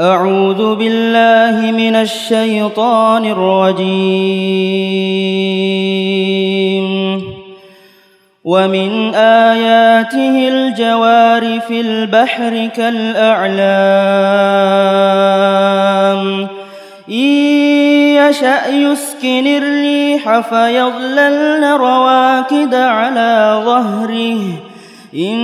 أعوذ بالله من الشيطان الرجيم. ومن آياته الجوار في البحر كالأعلام. إن يشأ يسكن الريح فيظللن رواكد على ظهره. إن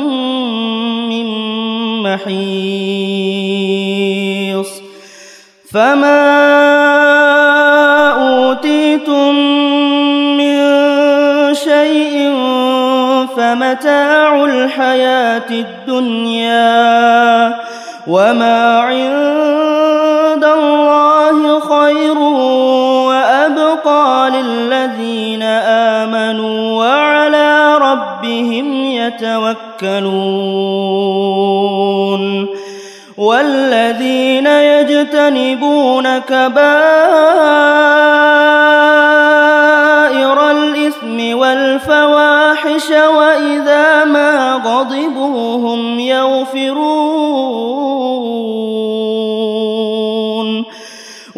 محيص فما أوتيتم من شيء فمتاع الحياة الدنيا وما عند يتوكلون والذين يجتنبون كبائر الإثم والفواحش وإذا ما غضبوا هم يغفرون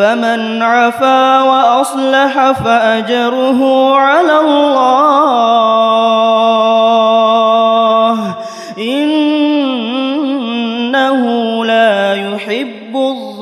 فمن عفا وأصلح فأجره على الله. إنه لا يحب الظالمين.